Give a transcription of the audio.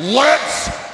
Let's